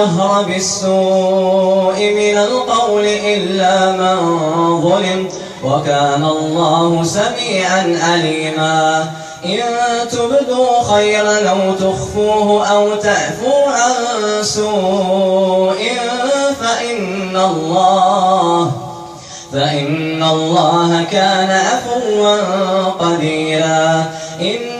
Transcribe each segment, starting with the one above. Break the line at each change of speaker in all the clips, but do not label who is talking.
الجهر بالسوء من القول إلا من ظلم وكان الله سميعا عليما إن تبدوا خيرا لو تخفوه أو تعفوا عن سوء فإن الله فإن الله كان عفوا قديرا إن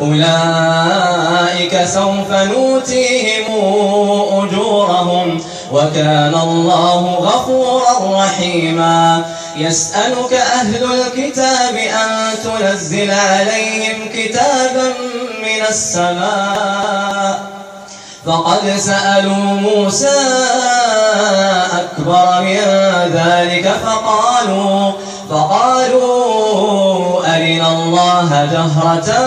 أولئك سوف نوتيهم أجورهم وكان الله غفورا رحيما يسألك أهل الكتاب أن تنزل عليهم كتابا من السماء فقد سألوا موسى أكبر من ذلك فقالوا فقالوا أرنا الله جهرةً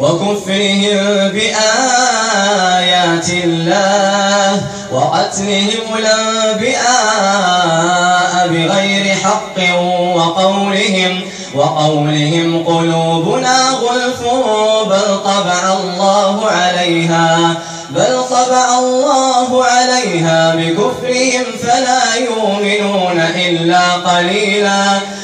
وكفرهم بآيات الله وقتلهم الأنبياء بغير حق وقولهم وقولهم قلوبنا غلف بل طبع الله عليها بل طبع الله عليها بكفرهم فلا يؤمنون إلا قليلاً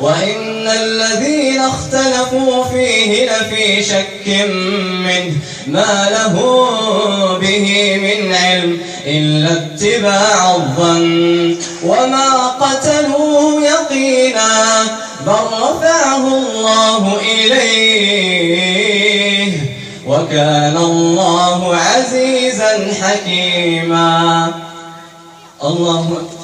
وإن الذين اختلفوا فيه لفي شك منه ما له به من علم إلا اتباع الظن وما قتلوه يقينا بل رفعه الله إليه وكان الله عزيزا حكيما الله أكبر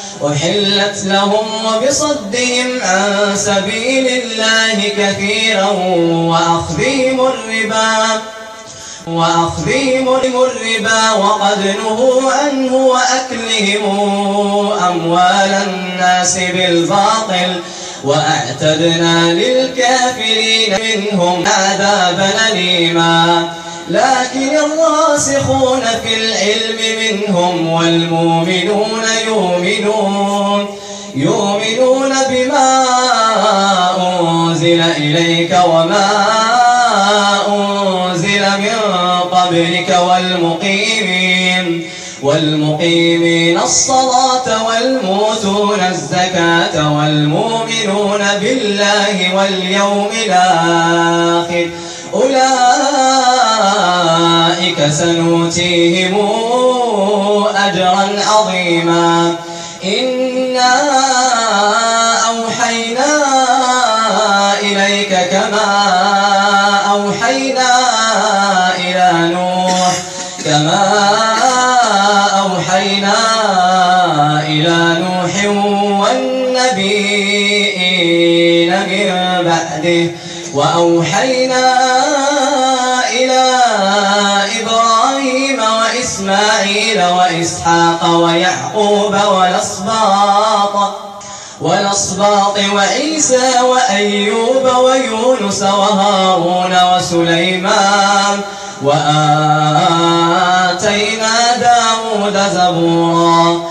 أحلت لهم وبصدهم عن سبيل الله كثيرا وأخذهم الربا وأخذهم الربا وقد نهوا عنه وأكلهم أموال الناس بالباطل وأعتدنا للكافرين منهم عذابا أليما لكن الراسخون في العلم منهم والمؤمنون يؤمنون يؤمنون بما أنزل إليك وما أنزل من قبلك والمقيمين والمقيمين الصلاة والموتون الزكاة والمؤمنون بالله واليوم الآخر أولئك أولئك سنوتيهم أجرا عظيما إنا أوحينا إليك كما أوحينا إلى نوح كما أوحينا إلى نوح والنبيين من بعده وأوحينا إلى إبراهيم وإسماعيل وإسحاق ويعقوب والأصباط والأصباط وعيسى وأيوب ويونس وهارون وسليمان وآتينا داود زبوراً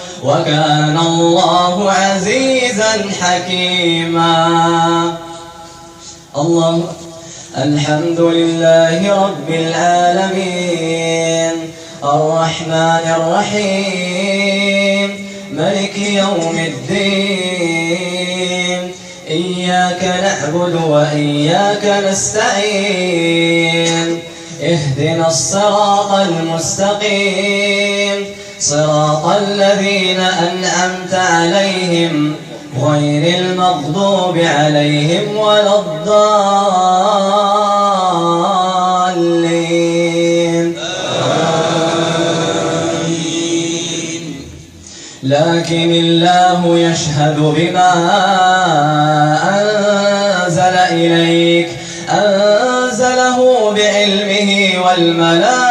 وكان الله عزيزا حكيما الله الحمد لله رب العالمين الرحمن الرحيم ملك يوم الدين إياك نعبد وإياك نستعين اهدنا الصراط المستقيم صراط الذين أنعمت عليهم غير المغضوب عليهم ولا الضالين آمين لكن الله يشهد بما أنزل إليك أنزله بعلمه والملائكة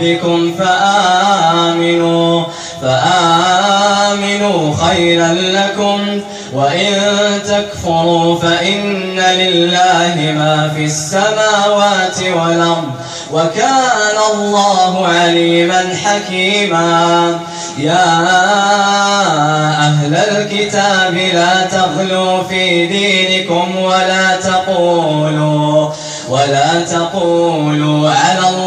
ربكم فآمنوا فآمنوا خيرا لكم وإن تكفروا فإن لله ما في السماوات والأرض وكان الله عليما حكيما يا أهل الكتاب لا تغلوا في دينكم ولا تقولوا ولا تقولوا على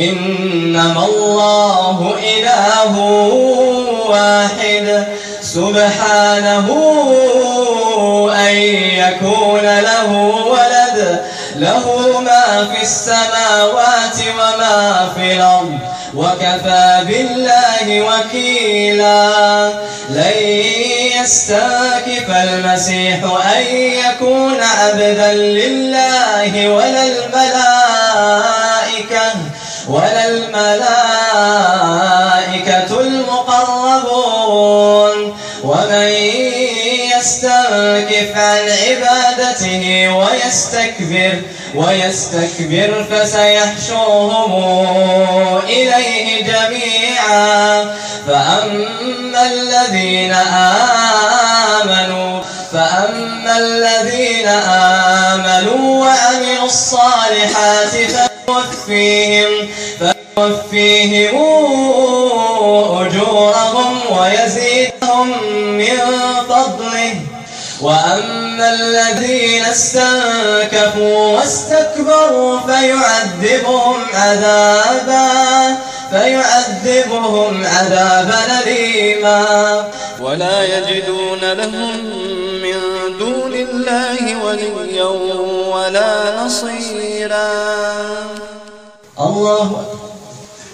إنما الله إله واحد سبحانه أن يكون له ولد له ما في السماوات وما في الأرض وكفى بالله وكيلا لن يستاكف المسيح أن يكون عبدا لله ولا الملائكة ولا الملائكة المقربون ومن يستنكف عن عبادته ويستكبر ويستكبر فسيحشرهم إليه جميعا فأما الذين آمنوا فأما الذين آمنوا وعملوا الصالحات فنوفيهم فنوفيهم أجورهم ويزيدهم من فضله وأما الذين استنكفوا واستكبروا فيعذبهم عذابا فيعذبهم عذابا أليما ولا يجدون لهم لله وليا ولا نصيرا الله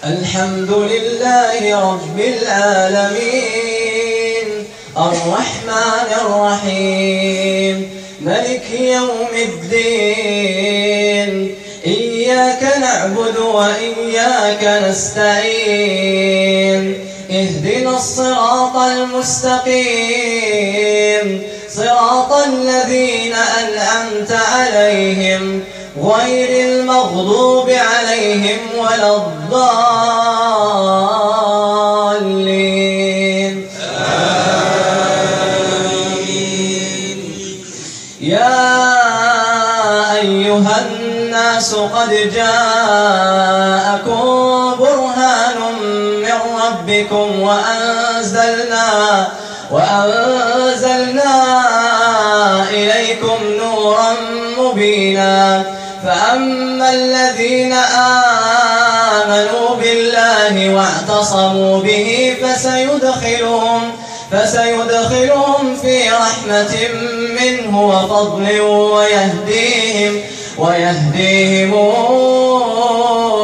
الحمد لله رب العالمين الرحمن الرحيم ملك يوم الدين إياك نعبد وإياك نستعين اهدنا الصراط المستقيم صراط الذين أنعمت عليهم غير المغضوب عليهم ولا الضالين آمين يا أيها الناس قد جاءكم برهان من ربكم وأنزلنا وأنزلنا مبينا فأما الذين آمنوا بالله واعتصموا به فسيدخلهم فسيدخلهم في رحمة منه وفضل ويهديهم ويهديهم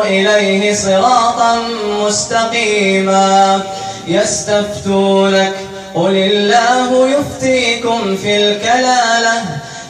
إليه صراطا مستقيما يستفتونك قل الله يفتيكم في الكلاله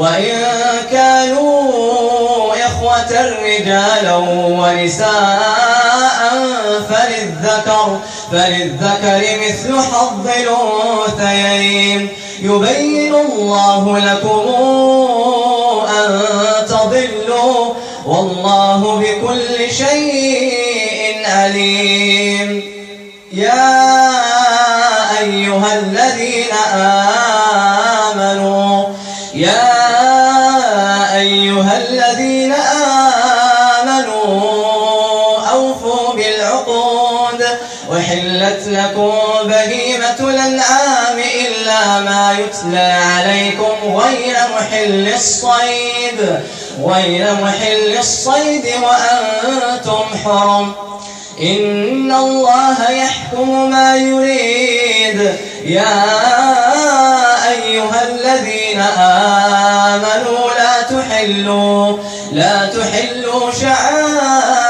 وإن كانوا إخوة رجالا ونساء فللذكر, فللذكر مثل حظ الأنثيين يبين الله لكم تكون بهيمة الأنعام إلا ما يتلى عليكم غير محل الصيد غير محل الصيد وأنتم حرم إن الله يحكم ما يريد يا أيها الذين آمنوا لا تحلوا لا تحلوا شعائر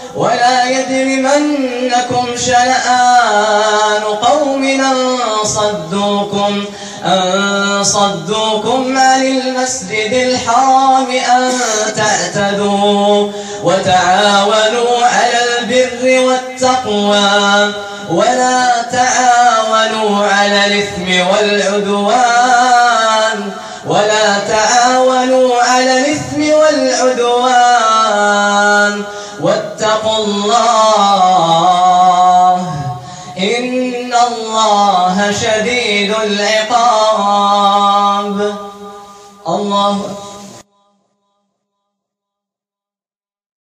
ولا يدرمنكم شنآن قوم أن صدوكم, أن صدوكم عن المسجد الحرام أن تعتدوا وتعاونوا على البر والتقوى ولا تعاونوا على الإثم والعدوان شديد العقاب